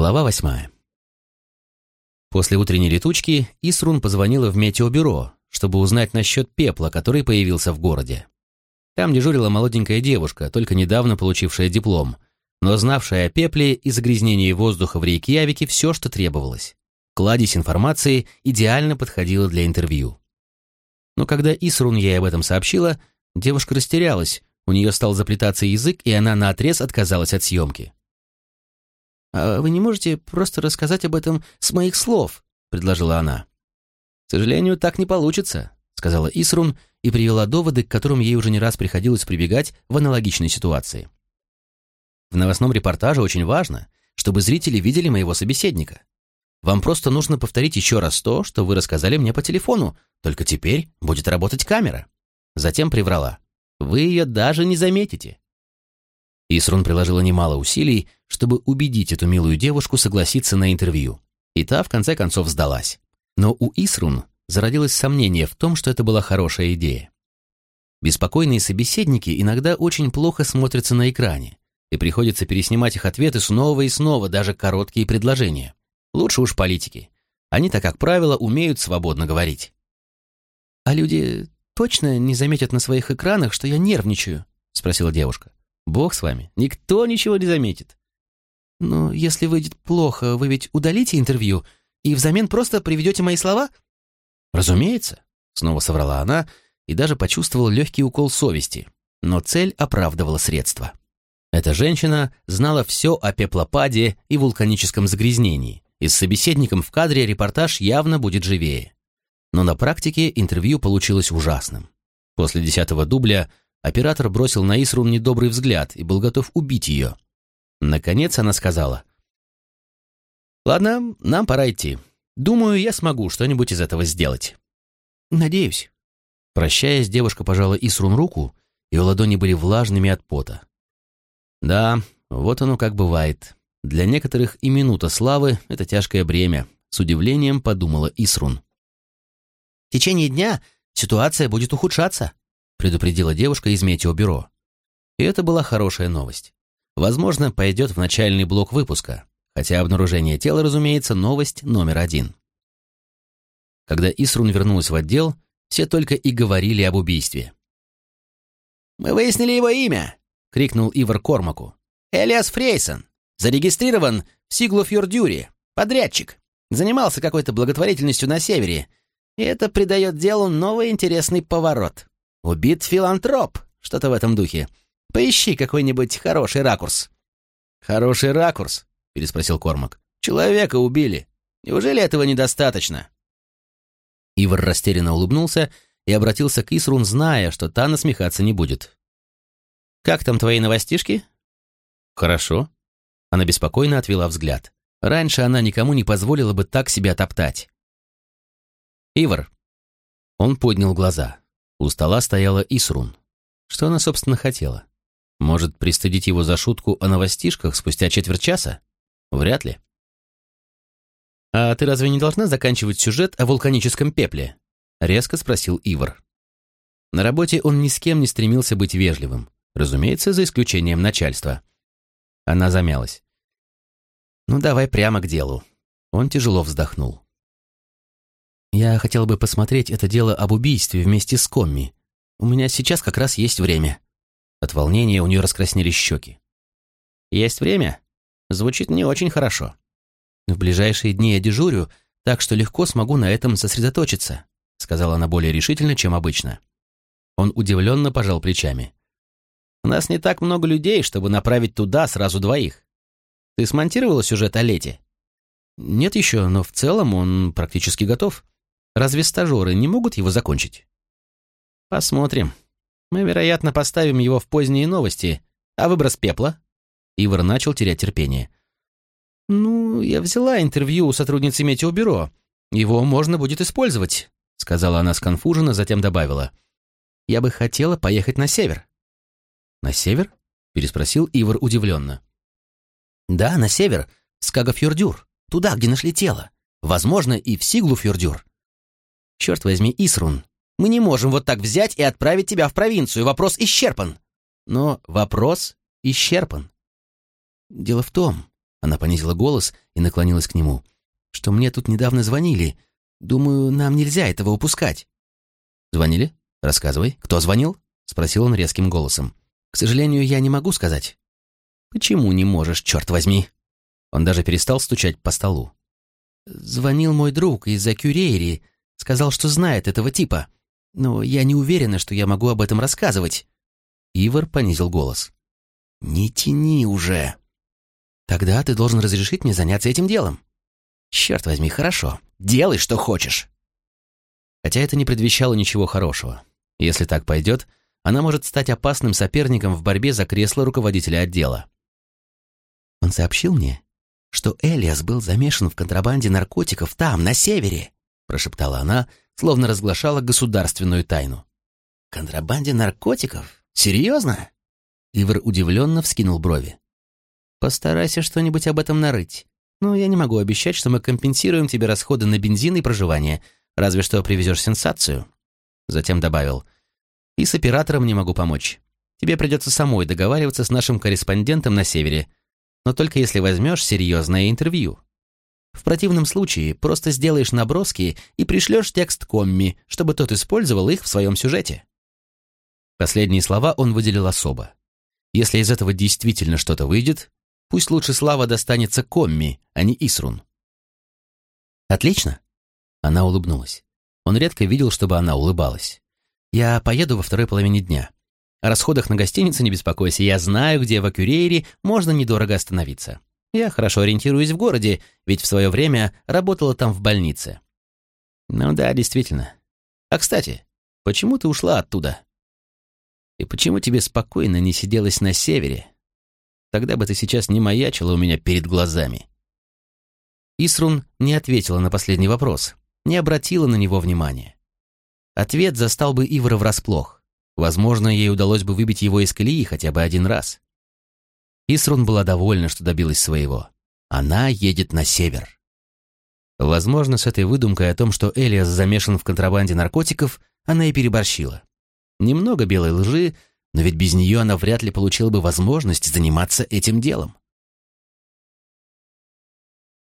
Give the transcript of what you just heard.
Глава восьмая. После утренней летучки Исрун позвонила в метеобюро, чтобы узнать насчет пепла, который появился в городе. Там дежурила молоденькая девушка, только недавно получившая диплом, но знавшая о пепле и загрязнении воздуха в Рейкьявике все, что требовалось. Кладезь информации идеально подходила для интервью. Но когда Исрун ей об этом сообщила, девушка растерялась, у нее стал заплетаться язык, и она наотрез отказалась от съемки. «А вы не можете просто рассказать об этом с моих слов?» — предложила она. «К сожалению, так не получится», — сказала Исрун и привела доводы, к которым ей уже не раз приходилось прибегать в аналогичной ситуации. «В новостном репортаже очень важно, чтобы зрители видели моего собеседника. Вам просто нужно повторить еще раз то, что вы рассказали мне по телефону, только теперь будет работать камера». Затем приврала. «Вы ее даже не заметите». Исрун приложила немало усилий, чтобы убедить эту милую девушку согласиться на интервью. И та, в конце концов, сдалась. Но у Исрун зародилось сомнение в том, что это была хорошая идея. Беспокойные собеседники иногда очень плохо смотрятся на экране, и приходится переснимать их ответы снова и снова, даже короткие предложения. Лучше уж политики. Они-то, как правило, умеют свободно говорить. «А люди точно не заметят на своих экранах, что я нервничаю?» — спросила девушка. Бог с вами, никто ничего не заметит. Но если выйдет плохо, вы ведь удалите интервью и взамен просто приведете мои слова? Разумеется, снова соврала она и даже почувствовала легкий укол совести, но цель оправдывала средства. Эта женщина знала все о пеплопаде и вулканическом загрязнении, и с собеседником в кадре репортаж явно будет живее. Но на практике интервью получилось ужасным. После десятого дубля Оператор бросил на Исрун недобрый взгляд и был готов убить ее. Наконец она сказала. «Ладно, нам пора идти. Думаю, я смогу что-нибудь из этого сделать». «Надеюсь». Прощаясь, девушка пожала Исрун руку, ее ладони были влажными от пота. «Да, вот оно как бывает. Для некоторых и минута славы — это тяжкое бремя», — с удивлением подумала Исрун. «В течение дня ситуация будет ухудшаться», предупредила девушка из метеобюро. И это была хорошая новость. Возможно, пойдет в начальный блок выпуска, хотя обнаружение тела, разумеется, новость номер один. Когда Исрун вернулась в отдел, все только и говорили об убийстве. «Мы выяснили его имя!» — крикнул Ивар Кормаку. «Элиас Фрейсон. Зарегистрирован в Сиглофьордюре. Подрядчик. Занимался какой-то благотворительностью на севере. И это придает делу новый интересный поворот. Убит филантроп, что-то в этом духе. Поищи какой-нибудь хороший ракурс». «Хороший ракурс?» — переспросил Кормак. «Человека убили. Неужели этого недостаточно?» Ивар растерянно улыбнулся и обратился к Исрун, зная, что та насмехаться не будет. «Как там твои новостишки?» «Хорошо». Она беспокойно отвела взгляд. Раньше она никому не позволила бы так себя топтать. «Ивар». Он поднял глаза. У стола стояла Исрун. Что она, собственно, хотела? Может, пристыдить его за шутку о новостишках спустя четверть часа? Вряд ли. «А ты разве не должна заканчивать сюжет о вулканическом пепле?» — резко спросил Ивар. На работе он ни с кем не стремился быть вежливым, разумеется, за исключением начальства. Она замялась. «Ну, давай прямо к делу». Он тяжело вздохнул. Я хотел бы посмотреть это дело об убийстве вместе с Комми. У меня сейчас как раз есть время». От волнения у нее раскраснелись щеки. «Есть время?» Звучит не очень хорошо. В ближайшие дни я дежурю, так что легко смогу на этом сосредоточиться», сказала она более решительно, чем обычно. Он удивленно пожал плечами. «У нас не так много людей, чтобы направить туда сразу двоих. Ты смонтировала сюжет о лете?» «Нет еще, но в целом он практически готов. Разве стажеры не могут его закончить? Посмотрим. Мы, вероятно, поставим его в поздние новости. А выброс пепла? Ивар начал терять терпение. Ну, я взяла интервью у сотрудницы метеобюро. Его можно будет использовать, сказала она сконфуженно, затем добавила. Я бы хотела поехать на север. На север? переспросил Ивар удивленно. Да, на север, в Скагафьордюр, туда, где нашли тело. Возможно, и в Сиглуфьордюр. Черт возьми, Исрун, мы не можем вот так взять и отправить тебя в провинцию. Вопрос исчерпан. Но вопрос исчерпан. Дело в том, Она понизила голос и наклонилась к нему. «Что мне тут недавно звонили. Думаю, нам нельзя этого упускать». «Звонили? Рассказывай. Кто звонил?» — спросил он резким голосом. «К сожалению, я не могу сказать». «Почему не можешь, черт возьми?» Он даже перестал стучать по столу. «Звонил мой друг из-за Кюрейри. Сказал, что знает этого типа. Но я не уверена, что я могу об этом рассказывать». Ивар понизил голос. «Не тяни уже!» Тогда ты должен разрешить мне заняться этим делом. Черт возьми, хорошо. Делай, что хочешь. Хотя это не предвещало ничего хорошего. Если так пойдет, она может стать опасным соперником в борьбе за кресло руководителя отдела. Он сообщил мне, что Элиас был замешан в контрабанде наркотиков там, на севере, прошептала она, словно разглашала государственную тайну. Контрабанде наркотиков? Серьезно? Ивар удивленно вскинул брови. Постарайся что-нибудь об этом нарыть. Но я не могу обещать, что мы компенсируем тебе расходы на бензин и проживание, разве что привезешь сенсацию». Затем добавил, «И с оператором не могу помочь. Тебе придется самой договариваться с нашим корреспондентом на севере, но только если возьмешь серьезное интервью. В противном случае просто сделаешь наброски и пришлешь текст Комми, чтобы тот использовал их в своем сюжете». Последние слова он выделил особо. Если из этого действительно что-то выйдет, Пусть лучше слава достанется Комми, а не Исрун. Отлично. Она улыбнулась. Он редко видел, чтобы она улыбалась. Я поеду во второй половине дня. О расходах на гостиницу не беспокойся. Я знаю, где в Акюрейре можно недорого остановиться. Я хорошо ориентируюсь в городе, ведь в свое время работала там в больнице. Ну да, действительно. А кстати, почему ты ушла оттуда? И почему тебе спокойно не сиделось на севере, Тогда бы ты сейчас не маячила у меня перед глазами. Исрун не ответила на последний вопрос, не обратила на него внимания. Ответ застал бы Ивара врасплох. Возможно, ей удалось бы выбить его из колеи хотя бы один раз. Исрун была довольна, что добилась своего. Она едет на север. Возможно, с этой выдумкой о том, что Элиас замешан в контрабанде наркотиков, она и переборщила. Немного белой лжи, но ведь без нее она вряд ли получила бы возможность заниматься этим делом.